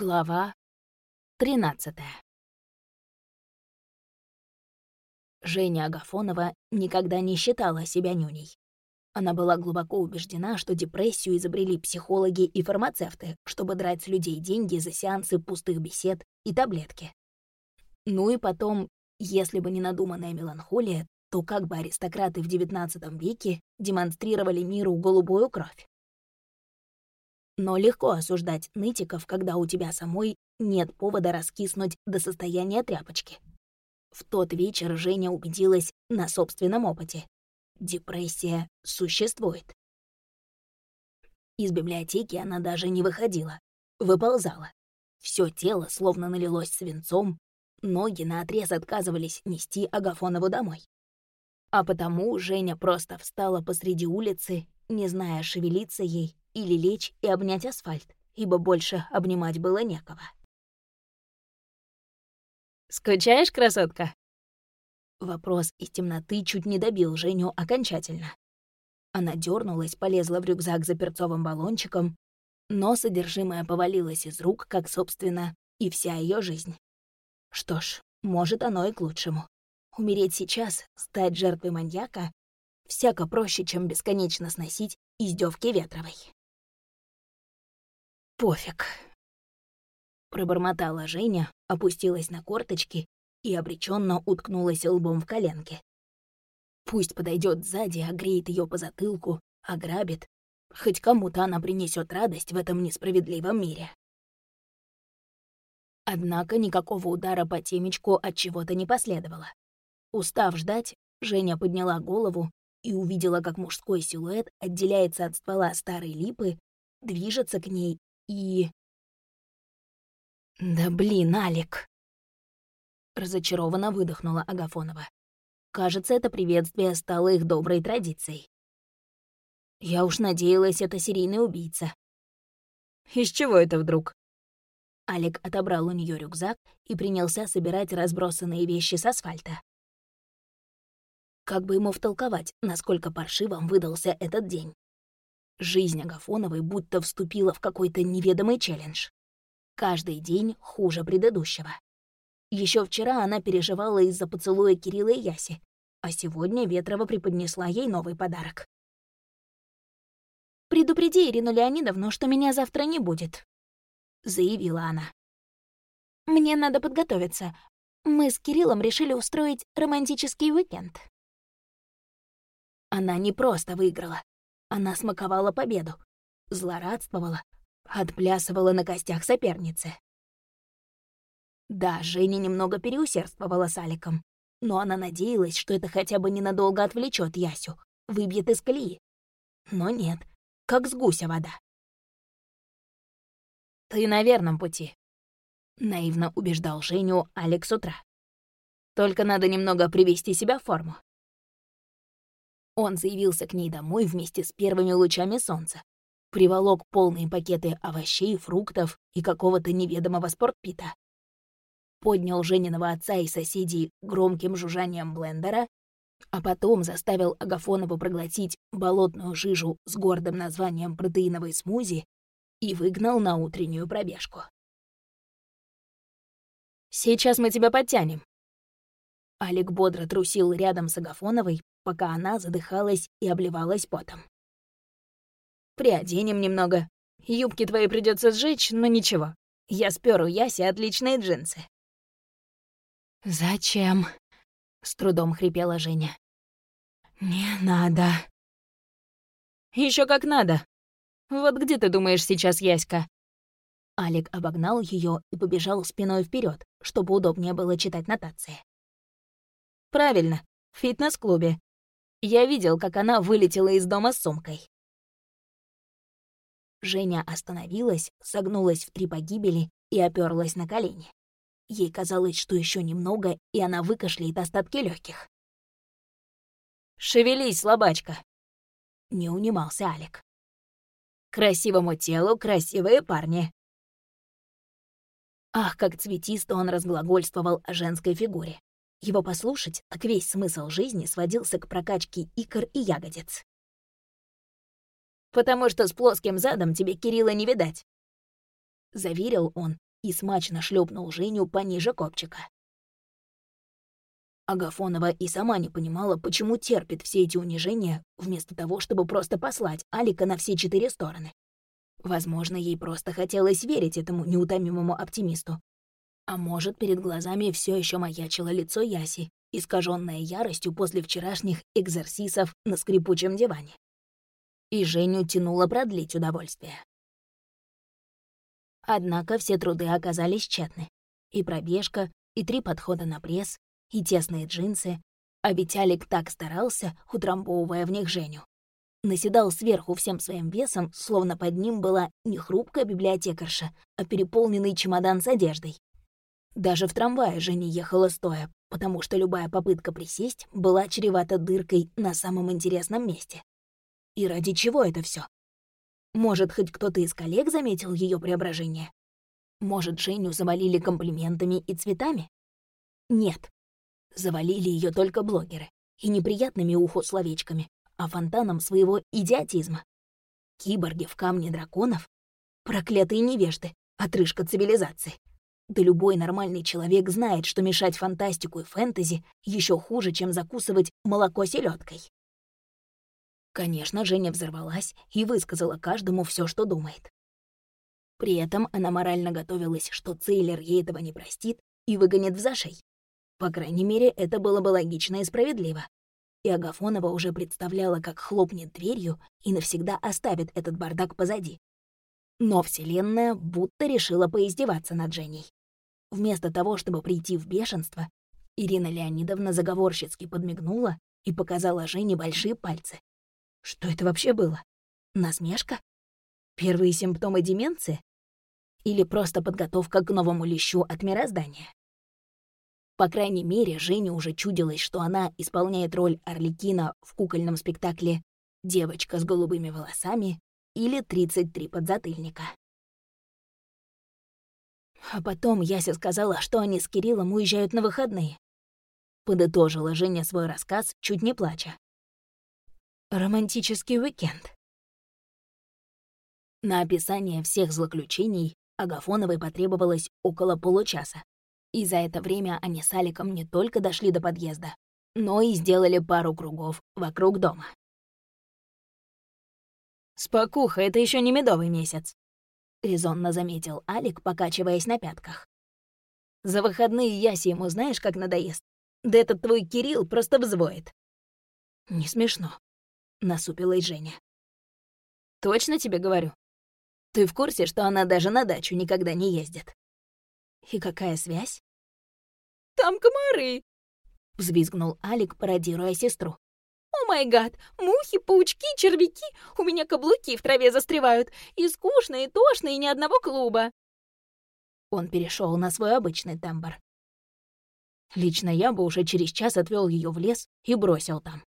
Глава 13 Женя Агафонова никогда не считала себя нюней. Она была глубоко убеждена, что депрессию изобрели психологи и фармацевты, чтобы драть с людей деньги за сеансы пустых бесед и таблетки. Ну и потом, если бы не надуманная меланхолия, то как бы аристократы в XIX веке демонстрировали миру голубую кровь? Но легко осуждать нытиков, когда у тебя самой нет повода раскиснуть до состояния тряпочки. В тот вечер Женя убедилась на собственном опыте. Депрессия существует. Из библиотеки она даже не выходила, выползала. Все тело словно налилось свинцом, ноги наотрез отказывались нести Агафонову домой. А потому Женя просто встала посреди улицы, не зная, шевелиться ей или лечь и обнять асфальт, ибо больше обнимать было некого. «Скучаешь, красотка?» Вопрос из темноты чуть не добил Женю окончательно. Она дернулась, полезла в рюкзак за перцовым баллончиком, но содержимое повалилось из рук, как, собственно, и вся ее жизнь. Что ж, может, оно и к лучшему. Умереть сейчас, стать жертвой маньяка, всяко проще, чем бесконечно сносить издевки Ветровой. «Пофиг», — пробормотала Женя, опустилась на корточки и обреченно уткнулась лбом в коленки. Пусть подойдет сзади, огреет ее по затылку, ограбит. Хоть кому-то она принесет радость в этом несправедливом мире. Однако никакого удара по темечку от чего-то не последовало. Устав ждать, Женя подняла голову и увидела, как мужской силуэт отделяется от ствола старой липы, движется к ней и... «Да блин, Алик!» Разочарованно выдохнула Агафонова. Кажется, это приветствие стало их доброй традицией. Я уж надеялась, это серийный убийца. Из чего это вдруг? Алик отобрал у нее рюкзак и принялся собирать разбросанные вещи с асфальта. Как бы ему втолковать, насколько паршивым выдался этот день? Жизнь Агафоновой будто вступила в какой-то неведомый челлендж. Каждый день хуже предыдущего. Еще вчера она переживала из-за поцелуя Кирилла и Яси, а сегодня Ветрова преподнесла ей новый подарок. «Предупреди Ирину Леонидовну, что меня завтра не будет», — заявила она. «Мне надо подготовиться. Мы с Кириллом решили устроить романтический уикенд». Она не просто выиграла. Она смаковала победу, злорадствовала, отплясывала на костях соперницы. Да, Женя немного переусердствовала с Аликом, но она надеялась, что это хотя бы ненадолго отвлечет Ясю, выбьет из колеи. Но нет, как с гуся вода. «Ты на верном пути», — наивно убеждал Женю Алекс утра. «Только надо немного привести себя в форму. Он заявился к ней домой вместе с первыми лучами солнца. Приволок полные пакеты овощей, фруктов и какого-то неведомого спортпита. Поднял Жениного отца и соседей громким жужжанием блендера, а потом заставил Агафонову проглотить болотную жижу с гордым названием протеиновой смузи и выгнал на утреннюю пробежку. «Сейчас мы тебя подтянем». Алик бодро трусил рядом с Агафоновой, пока она задыхалась и обливалась потом. «Приоденем немного. Юбки твои придется сжечь, но ничего. Я спёр у Яси отличные джинсы». «Зачем?» — с трудом хрипела Женя. «Не надо». Еще как надо. Вот где ты думаешь сейчас Яська?» Алик обогнал ее и побежал спиной вперед, чтобы удобнее было читать нотации. «Правильно, в фитнес-клубе. Я видел, как она вылетела из дома с сумкой. Женя остановилась, согнулась в три погибели и оперлась на колени. Ей казалось, что еще немного, и она выкашляет остатки легких. «Шевелись, слабачка!» Не унимался Алик. «Красивому телу красивые парни!» Ах, как цветисто он разглагольствовал о женской фигуре. Его послушать, так весь смысл жизни сводился к прокачке икр и ягодиц. «Потому что с плоским задом тебе Кирилла не видать», — заверил он и смачно шлепнул Женю пониже копчика. Агафонова и сама не понимала, почему терпит все эти унижения, вместо того, чтобы просто послать Алика на все четыре стороны. Возможно, ей просто хотелось верить этому неутомимому оптимисту. А может, перед глазами все еще маячило лицо Яси, искаженное яростью после вчерашних экзерсисов на скрипучем диване. И Женю тянуло продлить удовольствие. Однако все труды оказались тщетны. И пробежка, и три подхода на пресс, и тесные джинсы. А ведь Алик так старался, утрамбовывая в них Женю. Наседал сверху всем своим весом, словно под ним была не хрупкая библиотекарша, а переполненный чемодан с одеждой. Даже в трамвае Женя ехала стоя, потому что любая попытка присесть была чревата дыркой на самом интересном месте. И ради чего это все? Может, хоть кто-то из коллег заметил ее преображение? Может, Женю завалили комплиментами и цветами? Нет. Завалили ее только блогеры. И неприятными уху словечками, а фонтаном своего идиотизма. Киборги в камне драконов? Проклятые невежды, отрыжка цивилизации. Да любой нормальный человек знает, что мешать фантастику и фэнтези еще хуже, чем закусывать молоко селедкой. Конечно, Женя взорвалась и высказала каждому все, что думает. При этом она морально готовилась, что Цейлер ей этого не простит и выгонит в зашей. По крайней мере, это было бы логично и справедливо. И Агафонова уже представляла, как хлопнет дверью и навсегда оставит этот бардак позади. Но Вселенная будто решила поиздеваться над Женей. Вместо того, чтобы прийти в бешенство, Ирина Леонидовна заговорщицки подмигнула и показала Жене большие пальцы. Что это вообще было? Насмешка? Первые симптомы деменции? Или просто подготовка к новому лещу от мироздания? По крайней мере, Жене уже чудилось, что она исполняет роль Орликина в кукольном спектакле «Девочка с голубыми волосами» или «33 подзатыльника». А потом Яся сказала, что они с Кириллом уезжают на выходные. Подытожила Женя свой рассказ, чуть не плача. Романтический уикенд. На описание всех злоключений Агафоновой потребовалось около получаса. И за это время они с Аликом не только дошли до подъезда, но и сделали пару кругов вокруг дома. «Спокуха, это еще не медовый месяц», — резонно заметил Алик, покачиваясь на пятках. «За выходные Яси ему знаешь, как надоест? Да этот твой Кирилл просто взвоет». «Не смешно», — насупилась Женя. «Точно тебе говорю? Ты в курсе, что она даже на дачу никогда не ездит?» «И какая связь?» «Там комары!» — взвизгнул Алик, пародируя сестру. «О май гад! Мухи, паучки, червяки! У меня каблуки в траве застревают! И скучно, и тошно, и ни одного клуба!» Он перешел на свой обычный тембр. Лично я бы уже через час отвел ее в лес и бросил там.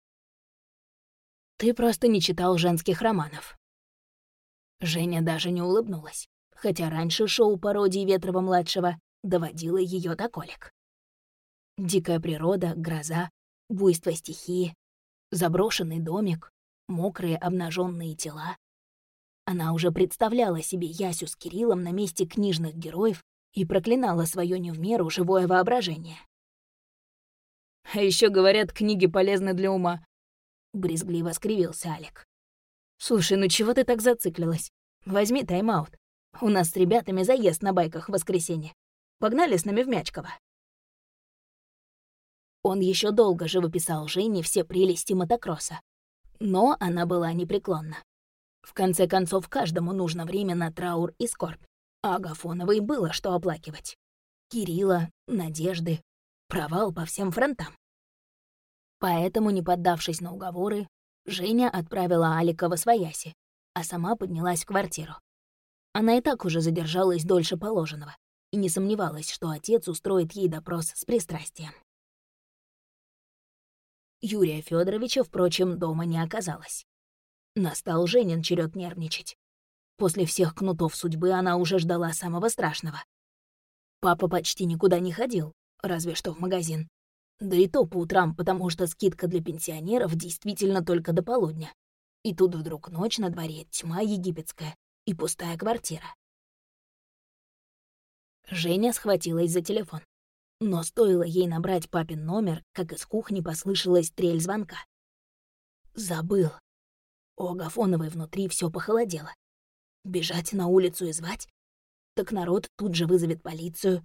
Ты просто не читал женских романов. Женя даже не улыбнулась, хотя раньше шоу пародии Ветрова-младшего доводило ее до колик. Дикая природа, гроза, буйство стихии, заброшенный домик, мокрые обнаженные тела. Она уже представляла себе Ясю с Кириллом на месте книжных героев и проклинала свое не в меру живое воображение. «А еще говорят, книги полезны для ума», — брезгливо скривился Алик. «Слушай, ну чего ты так зациклилась? Возьми тайм-аут. У нас с ребятами заезд на байках в воскресенье. Погнали с нами в Мячково». Он еще долго живописал Жене все прелести мотокросса. Но она была непреклонна. В конце концов, каждому нужно время на траур и скорбь. А Агафоновой было что оплакивать. Кирилла, Надежды, провал по всем фронтам. Поэтому, не поддавшись на уговоры, Женя отправила Алика во свояси, а сама поднялась в квартиру. Она и так уже задержалась дольше положенного и не сомневалась, что отец устроит ей допрос с пристрастием. Юрия Федоровича, впрочем, дома не оказалось. Настал Женин черед нервничать. После всех кнутов судьбы она уже ждала самого страшного. Папа почти никуда не ходил, разве что в магазин. Да и то по утрам, потому что скидка для пенсионеров действительно только до полудня. И тут вдруг ночь на дворе, тьма египетская и пустая квартира. Женя схватилась за телефон. Но стоило ей набрать папин номер, как из кухни послышалась трель звонка. Забыл. У Агафоновой внутри все похолодело. Бежать на улицу и звать? Так народ тут же вызовет полицию.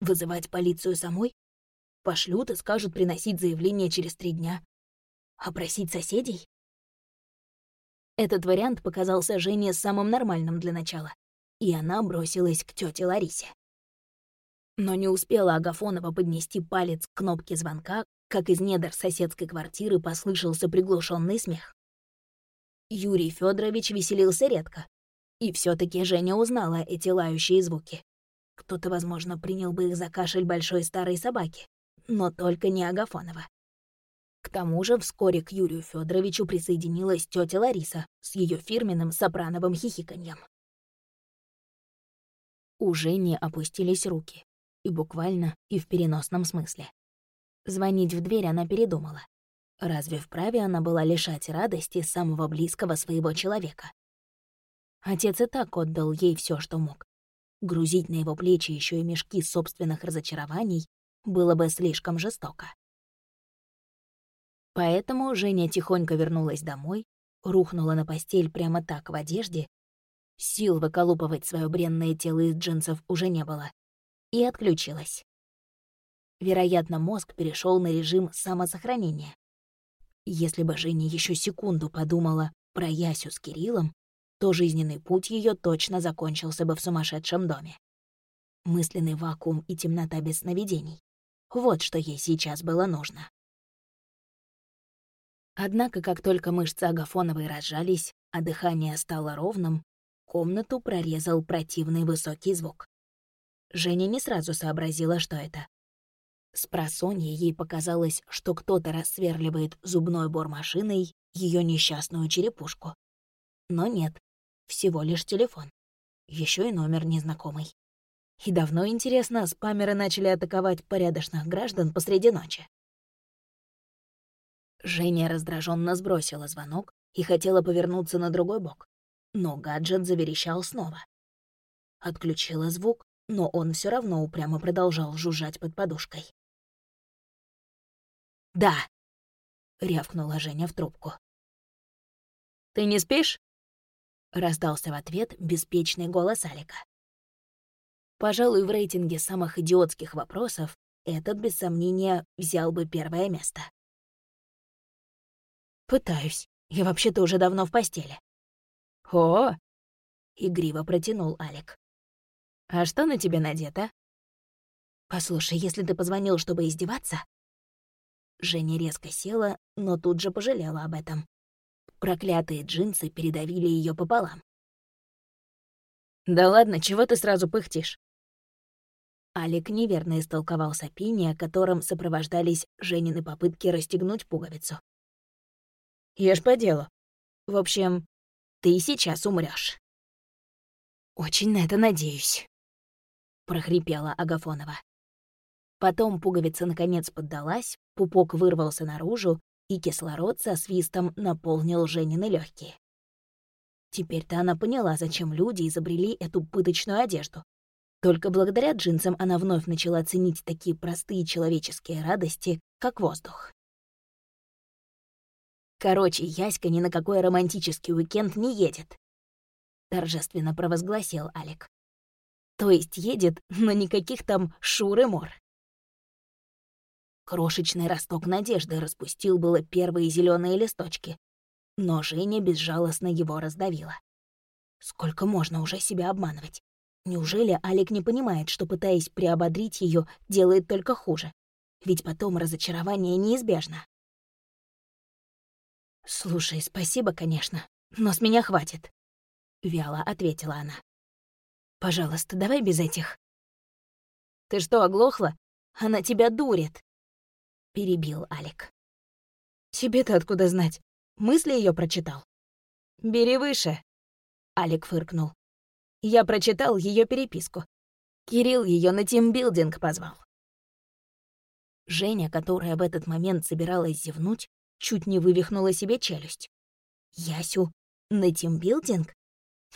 Вызывать полицию самой? Пошлют и скажут приносить заявление через три дня. Опросить соседей? Этот вариант показался Жене самым нормальным для начала, и она бросилась к тете Ларисе. Но не успела Агафонова поднести палец к кнопке звонка, как из недр соседской квартиры послышался приглушенный смех. Юрий Федорович веселился редко, и все таки Женя узнала эти лающие звуки. Кто-то, возможно, принял бы их за кашель большой старой собаки, но только не Агафонова. К тому же вскоре к Юрию Федоровичу присоединилась тетя Лариса с ее фирменным сопрановым хихиканьем. У Жени опустились руки, и буквально, и в переносном смысле. Звонить в дверь она передумала. Разве вправе она была лишать радости самого близкого своего человека? Отец и так отдал ей все, что мог. Грузить на его плечи еще и мешки собственных разочарований было бы слишком жестоко. Поэтому Женя тихонько вернулась домой, рухнула на постель прямо так в одежде, сил выколупывать свое бренное тело из джинсов уже не было, и отключилась. Вероятно, мозг перешел на режим самосохранения. Если бы Женя еще секунду подумала про Ясю с Кириллом, то жизненный путь ее точно закончился бы в сумасшедшем доме. Мысленный вакуум и темнота без сновидений. Вот что ей сейчас было нужно. Однако, как только мышцы Агафоновой разжались, а дыхание стало ровным, комнату прорезал противный высокий звук. Женя не сразу сообразила, что это. С просонья ей показалось, что кто-то рассверливает зубной бормашиной ее несчастную черепушку. Но нет, всего лишь телефон. Еще и номер незнакомый. И давно, интересно, спамеры начали атаковать порядочных граждан посреди ночи. Женя раздраженно сбросила звонок и хотела повернуться на другой бок, но гаджет заверещал снова. Отключила звук, но он все равно упрямо продолжал жужжать под подушкой. «Да!» — рявкнула Женя в трубку. «Ты не спишь?» — раздался в ответ беспечный голос Алика. Пожалуй, в рейтинге самых идиотских вопросов этот, без сомнения, взял бы первое место. «Пытаюсь. Я вообще-то уже давно в постели». «О!» — игриво протянул Алик. «А что на тебе надето?» «Послушай, если ты позвонил, чтобы издеваться...» Женя резко села, но тут же пожалела об этом. Проклятые джинсы передавили ее пополам. «Да ладно, чего ты сразу пыхтишь?» Алик неверно истолковал сопение, которым сопровождались Женины попытки расстегнуть пуговицу. Ешь по делу. В общем, ты сейчас умрешь. Очень на это надеюсь, прохрипела Агафонова. Потом пуговица наконец поддалась, пупок вырвался наружу, и кислород со свистом наполнил Женины легкие. Теперь-то она поняла, зачем люди изобрели эту пыточную одежду. Только благодаря джинсам она вновь начала ценить такие простые человеческие радости, как воздух. Короче, Яська ни на какой романтический уикенд не едет. Торжественно провозгласил Алик. То есть едет, но никаких там шур и мор. Крошечный росток надежды распустил было первые зеленые листочки, но Женя безжалостно его раздавила. Сколько можно уже себя обманывать? Неужели Алик не понимает, что, пытаясь приободрить ее, делает только хуже? Ведь потом разочарование неизбежно. «Слушай, спасибо, конечно, но с меня хватит», — вяло ответила она. «Пожалуйста, давай без этих». «Ты что, оглохла? Она тебя дурит», — перебил Алик. «Тебе-то откуда знать? Мысли ее прочитал?» «Бери выше», — Алик фыркнул. «Я прочитал ее переписку. Кирилл ее на тимбилдинг позвал». Женя, которая в этот момент собиралась зевнуть, чуть не вывихнула себе челюсть. Ясю на тимбилдинг?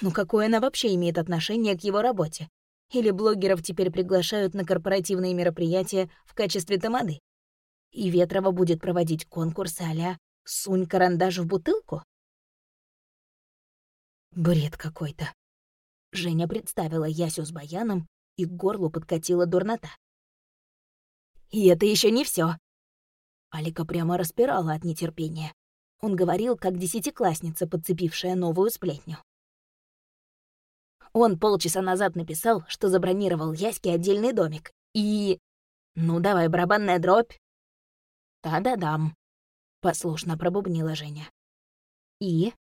Ну какое она вообще имеет отношение к его работе? Или блогеров теперь приглашают на корпоративные мероприятия в качестве тамады? И Ветрова будет проводить конкурс а «Сунь карандаш в бутылку»? Бред какой-то. Женя представила Ясю с баяном, и к горлу подкатила дурнота. «И это еще не все. Алика прямо распирала от нетерпения. Он говорил, как десятиклассница, подцепившая новую сплетню. Он полчаса назад написал, что забронировал Яське отдельный домик. И... Ну, давай, барабанная дробь. «Да-да-дам», — послушно пробубнила Женя. «И?»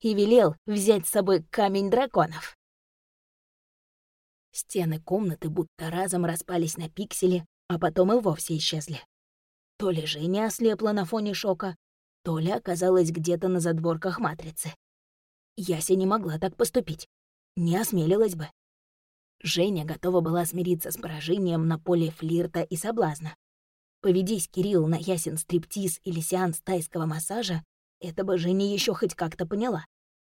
И велел взять с собой камень драконов. Стены комнаты будто разом распались на пиксели, а потом и вовсе исчезли. То ли Женя ослепла на фоне шока, то ли оказалась где-то на задворках матрицы. Яся не могла так поступить. Не осмелилась бы. Женя готова была смириться с поражением на поле флирта и соблазна. Поведись Кирилл на ясен стриптиз или сеанс тайского массажа, это бы Женя еще хоть как-то поняла.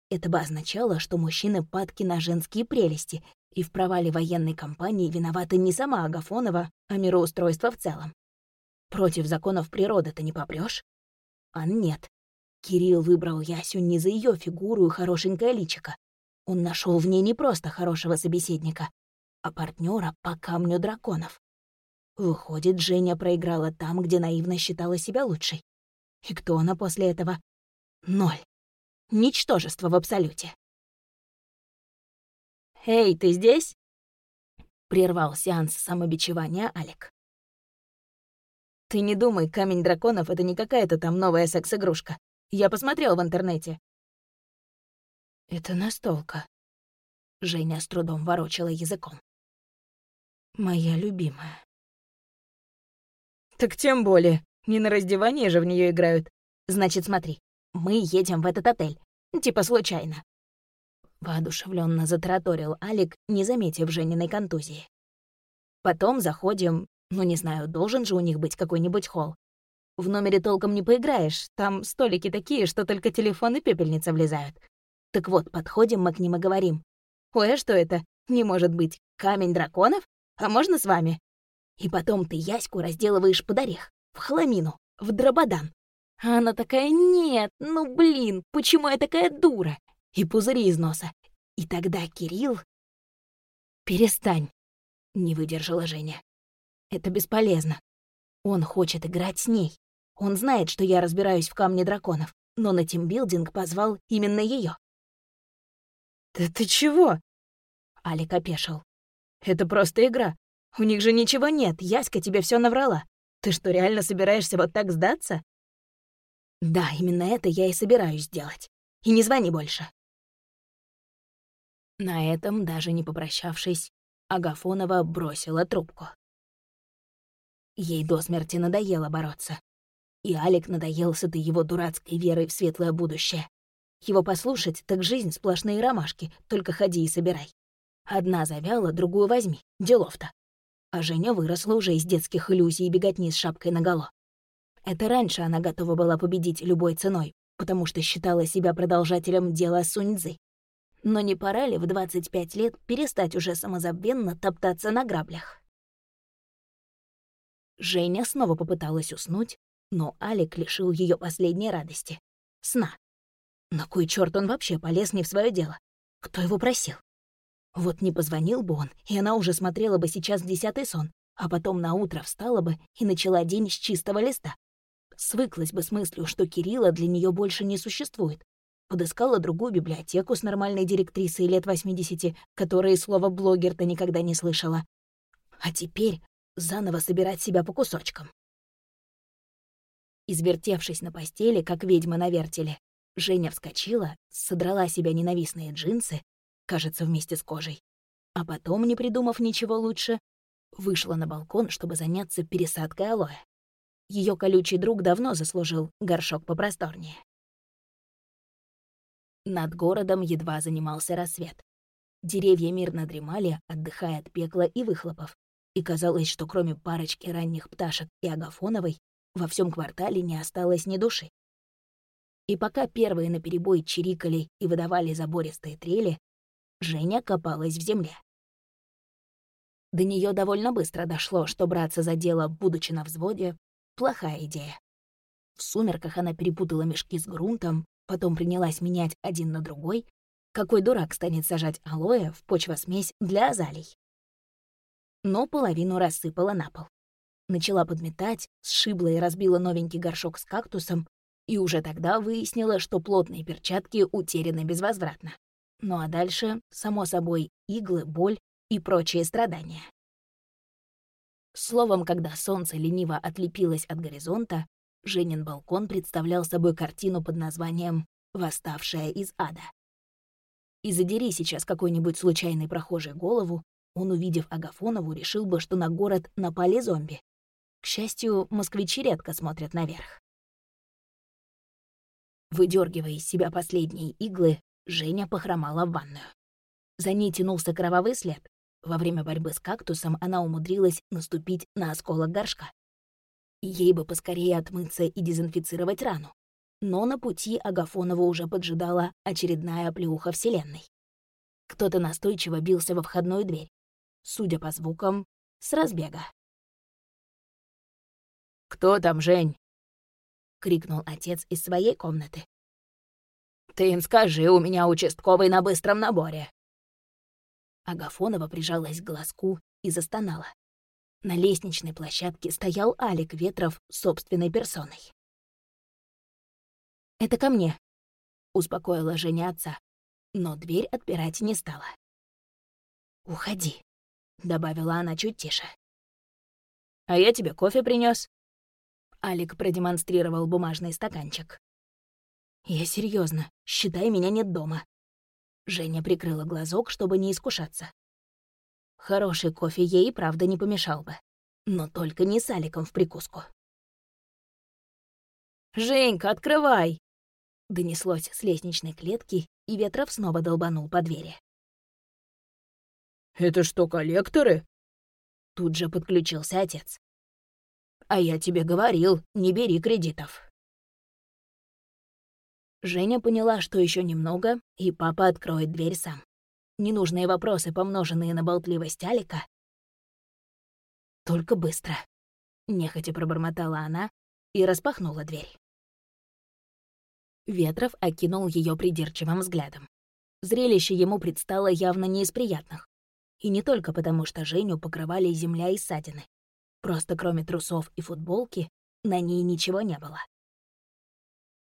Это бы означало, что мужчины падки на женские прелести, и в провале военной кампании виновата не сама Агафонова, а мироустройство в целом. Против законов природы-то не попрёшь? А нет. Кирилл выбрал Ясю не за ее фигуру и хорошенькое личико. Он нашел в ней не просто хорошего собеседника, а партнера по камню драконов. Выходит, Женя проиграла там, где наивно считала себя лучшей. И кто она после этого? Ноль. Ничтожество в абсолюте. «Эй, ты здесь?» — прервал сеанс самобичевания Алик. «Ты не думай, камень драконов — это не какая-то там новая секс-игрушка. Я посмотрел в интернете». «Это настолка». Женя с трудом ворочала языком. «Моя любимая». Так тем более. Не на раздевание же в нее играют. Значит, смотри, мы едем в этот отель. Типа случайно. Воодушевленно затраторил Алик, не заметив Жениной контузии. Потом заходим, ну не знаю, должен же у них быть какой-нибудь холл. В номере толком не поиграешь, там столики такие, что только телефон и пепельница влезают. Так вот, подходим мы к ним и говорим. «Ой, а что это? Не может быть. Камень драконов? А можно с вами?» И потом ты Яську разделываешь под орех, в хламину, в дрободан. А она такая, нет, ну блин, почему я такая дура? И пузыри из носа. И тогда Кирилл... Перестань, не выдержала Женя. Это бесполезно. Он хочет играть с ней. Он знает, что я разбираюсь в камне драконов, но на тимбилдинг позвал именно ее. «Да ты чего?» Алик опешил. «Это просто игра. У них же ничего нет, Яська тебе все наврала. Ты что, реально собираешься вот так сдаться? Да, именно это я и собираюсь сделать. И не звони больше. На этом, даже не попрощавшись, Агафонова бросила трубку. Ей до смерти надоело бороться. И Алик надоелся ты его дурацкой верой в светлое будущее. Его послушать, так жизнь сплошные ромашки, только ходи и собирай. Одна завяла, другую возьми. Делов-то а Женя выросла уже из детских иллюзий беготни с шапкой наголо. Это раньше она готова была победить любой ценой, потому что считала себя продолжателем дела Суньцзы. Но не пора ли в 25 лет перестать уже самозабвенно топтаться на граблях? Женя снова попыталась уснуть, но Алик лишил ее последней радости — сна. На кой черт он вообще полез не в свое дело? Кто его просил? Вот не позвонил бы он, и она уже смотрела бы сейчас десятый сон, а потом на утро встала бы и начала день с чистого листа. Свыклась бы с мыслью, что Кирилла для нее больше не существует. Подыскала другую библиотеку с нормальной директрисой лет 80, которая и слова «блогер»-то никогда не слышала. А теперь заново собирать себя по кусочкам. Извертевшись на постели, как ведьма на вертеле, Женя вскочила, содрала себя ненавистные джинсы, кажется, вместе с кожей. А потом, не придумав ничего лучше, вышла на балкон, чтобы заняться пересадкой алоэ. Ее колючий друг давно заслужил горшок попросторнее. Над городом едва занимался рассвет. Деревья мирно дремали, отдыхая от пекла и выхлопов, и казалось, что кроме парочки ранних пташек и агафоновой во всем квартале не осталось ни души. И пока первые наперебой чирикали и выдавали забористые трели, Женя копалась в земле. До нее довольно быстро дошло, что браться за дело, будучи на взводе, — плохая идея. В сумерках она перепутала мешки с грунтом, потом принялась менять один на другой. Какой дурак станет сажать алоэ в почвосмесь для азалий? Но половину рассыпала на пол. Начала подметать, сшибла и разбила новенький горшок с кактусом, и уже тогда выяснила, что плотные перчатки утеряны безвозвратно. Ну а дальше, само собой, иглы, боль и прочие страдания. Словом, когда солнце лениво отлепилось от горизонта, Женин балкон представлял собой картину под названием «Восставшая из ада». И задери сейчас какой-нибудь случайный прохожий голову, он, увидев Агафонову, решил бы, что на город напали зомби. К счастью, москвичи редко смотрят наверх. Выдергивая из себя последние иглы, Женя похромала в ванную. За ней тянулся кровавый след. Во время борьбы с кактусом она умудрилась наступить на осколок горшка. Ей бы поскорее отмыться и дезинфицировать рану. Но на пути Агафонова уже поджидала очередная оплеуха Вселенной. Кто-то настойчиво бился во входную дверь. Судя по звукам, с разбега. «Кто там, Жень?» — крикнул отец из своей комнаты. «Ты им скажи, у меня участковый на быстром наборе». Агафонова прижалась к глазку и застонала. На лестничной площадке стоял Алик Ветров собственной персоной. «Это ко мне», — успокоила Женя отца, но дверь отпирать не стала. «Уходи», — добавила она чуть тише. «А я тебе кофе принес. Алик продемонстрировал бумажный стаканчик. «Я серьезно, считай, меня нет дома». Женя прикрыла глазок, чтобы не искушаться. Хороший кофе ей, правда, не помешал бы. Но только не с Аликом в прикуску. «Женька, открывай!» Донеслось с лестничной клетки, и Ветров снова долбанул по двери. «Это что, коллекторы?» Тут же подключился отец. «А я тебе говорил, не бери кредитов». Женя поняла, что еще немного, и папа откроет дверь сам ненужные вопросы, помноженные на болтливость Алика. «Только быстро», — нехотя пробормотала она и распахнула дверь. Ветров окинул ее придирчивым взглядом. Зрелище ему предстало явно не из приятных. И не только потому, что Женю покрывали земля и ссадины. Просто кроме трусов и футболки на ней ничего не было.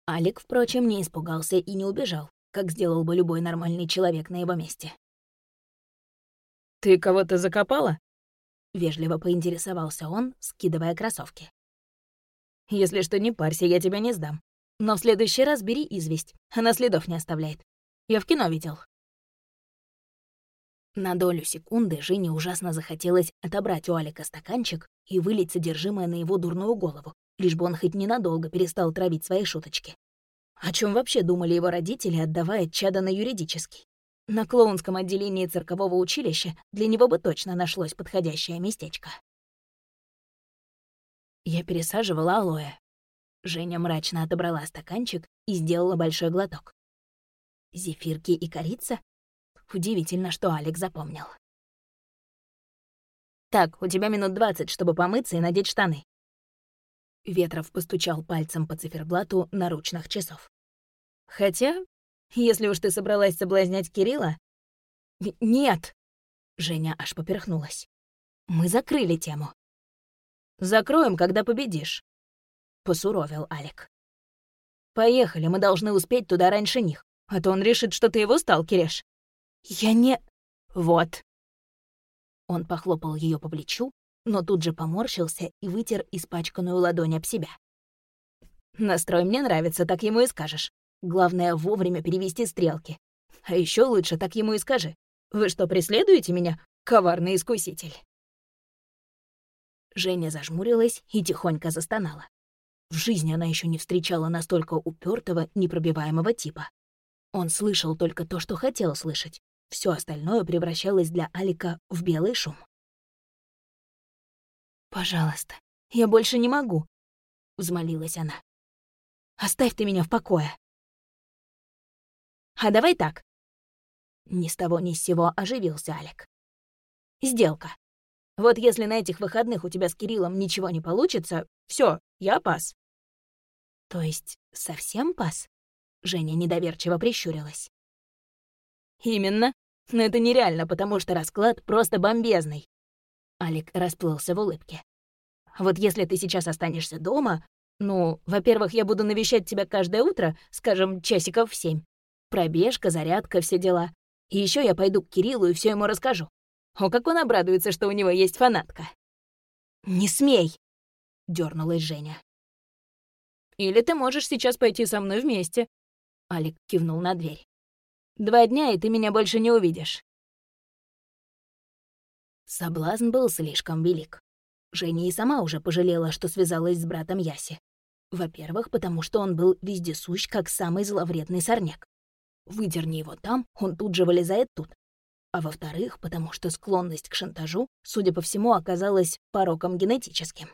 Алик, впрочем, не испугался и не убежал, как сделал бы любой нормальный человек на его месте. «Ты кого-то закопала?» — вежливо поинтересовался он, скидывая кроссовки. «Если что, не парься, я тебя не сдам. Но в следующий раз бери известь, она следов не оставляет. Я в кино видел». На долю секунды Жене ужасно захотелось отобрать у Алика стаканчик и вылить содержимое на его дурную голову, лишь бы он хоть ненадолго перестал травить свои шуточки. О чем вообще думали его родители, отдавая чада на юридический? На клоунском отделении циркового училища для него бы точно нашлось подходящее местечко. Я пересаживала алоэ. Женя мрачно отобрала стаканчик и сделала большой глоток. Зефирки и корица? Удивительно, что Алекс запомнил. «Так, у тебя минут двадцать, чтобы помыться и надеть штаны», Ветров постучал пальцем по циферблату наручных часов. «Хотя, если уж ты собралась соблазнять Кирилла...» «Нет!» — Женя аж поперхнулась. «Мы закрыли тему». «Закроем, когда победишь», — посуровил Алик. «Поехали, мы должны успеть туда раньше них, а то он решит, что ты его сталкеришь». «Я не...» «Вот». Он похлопал ее по плечу, но тут же поморщился и вытер испачканную ладонь об себя. «Настрой мне нравится, так ему и скажешь. Главное, вовремя перевести стрелки. А еще лучше так ему и скажи. Вы что, преследуете меня, коварный искуситель?» Женя зажмурилась и тихонько застонала. В жизни она еще не встречала настолько упертого, непробиваемого типа. Он слышал только то, что хотел слышать. Все остальное превращалось для Алика в белый шум. «Пожалуйста, я больше не могу», — взмолилась она. «Оставь ты меня в покое». «А давай так». Ни с того ни с сего оживился Алек. «Сделка. Вот если на этих выходных у тебя с Кириллом ничего не получится, все, я пас». «То есть совсем пас?» Женя недоверчиво прищурилась. «Именно. Но это нереально, потому что расклад просто бомбезный». Алик расплылся в улыбке. «Вот если ты сейчас останешься дома, ну, во-первых, я буду навещать тебя каждое утро, скажем, часиков в семь. Пробежка, зарядка, все дела. И еще я пойду к Кириллу и все ему расскажу. О, как он обрадуется, что у него есть фанатка. «Не смей!» — дернулась Женя. «Или ты можешь сейчас пойти со мной вместе», — Алик кивнул на дверь. «Два дня, и ты меня больше не увидишь». Соблазн был слишком велик. Женя и сама уже пожалела, что связалась с братом Яси. Во-первых, потому что он был вездесущ, как самый зловредный сорняк. Выдерни его там, он тут же вылезает тут. А во-вторых, потому что склонность к шантажу, судя по всему, оказалась пороком генетическим.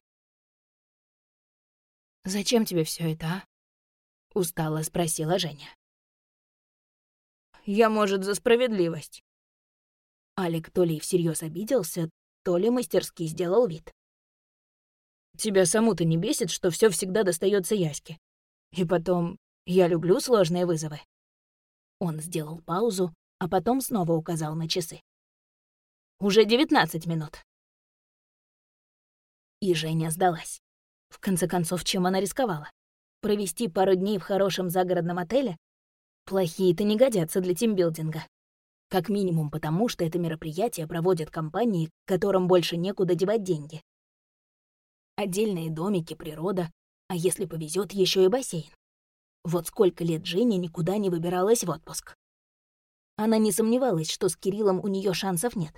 «Зачем тебе все это, а?» — устало спросила Женя. «Я, может, за справедливость». Алик то ли всерьез обиделся, то ли мастерски сделал вид. Тебя саму-то не бесит, что все всегда достается Яське. И потом, я люблю сложные вызовы. Он сделал паузу, а потом снова указал на часы. Уже девятнадцать минут. И Женя сдалась. В конце концов, чем она рисковала? Провести пару дней в хорошем загородном отеле? Плохие-то не годятся для тимбилдинга. Как минимум потому, что это мероприятие проводят компании, которым больше некуда девать деньги. Отдельные домики, природа, а если повезет, еще и бассейн. Вот сколько лет Женя никуда не выбиралась в отпуск. Она не сомневалась, что с Кириллом у нее шансов нет.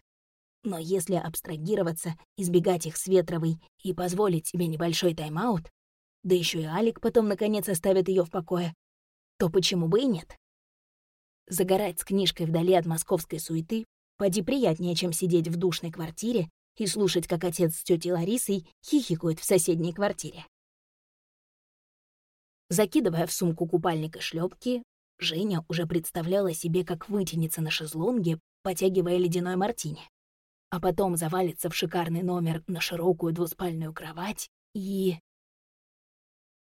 Но если абстрагироваться, избегать их с Ветровой и позволить себе небольшой тайм-аут, да еще и Алик потом наконец оставит ее в покое, то почему бы и нет? Загорать с книжкой вдали от московской суеты поди приятнее, чем сидеть в душной квартире и слушать, как отец с тетей Ларисой хихикают в соседней квартире. Закидывая в сумку купальник и шлепки, Женя уже представляла себе, как вытянется на шезлонге, потягивая ледяной мартини. А потом завалится в шикарный номер на широкую двуспальную кровать и...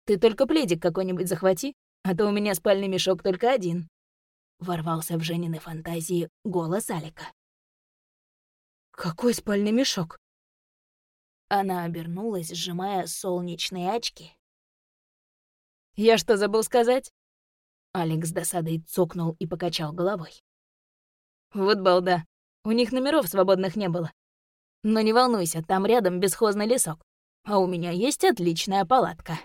«Ты только пледик какой-нибудь захвати, а то у меня спальный мешок только один», — ворвался в Женины фантазии голос Алика. «Какой спальный мешок?» Она обернулась, сжимая солнечные очки. «Я что, забыл сказать?» Алекс досадой цокнул и покачал головой. «Вот балда. У них номеров свободных не было. Но не волнуйся, там рядом бесхозный лесок. А у меня есть отличная палатка».